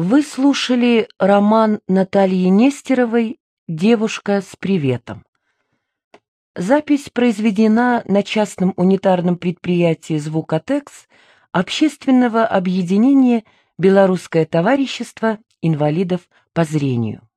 Вы слушали роман Натальи Нестеровой «Девушка с приветом». Запись произведена на частном унитарном предприятии «Звукотекс» общественного объединения «Белорусское товарищество инвалидов по зрению».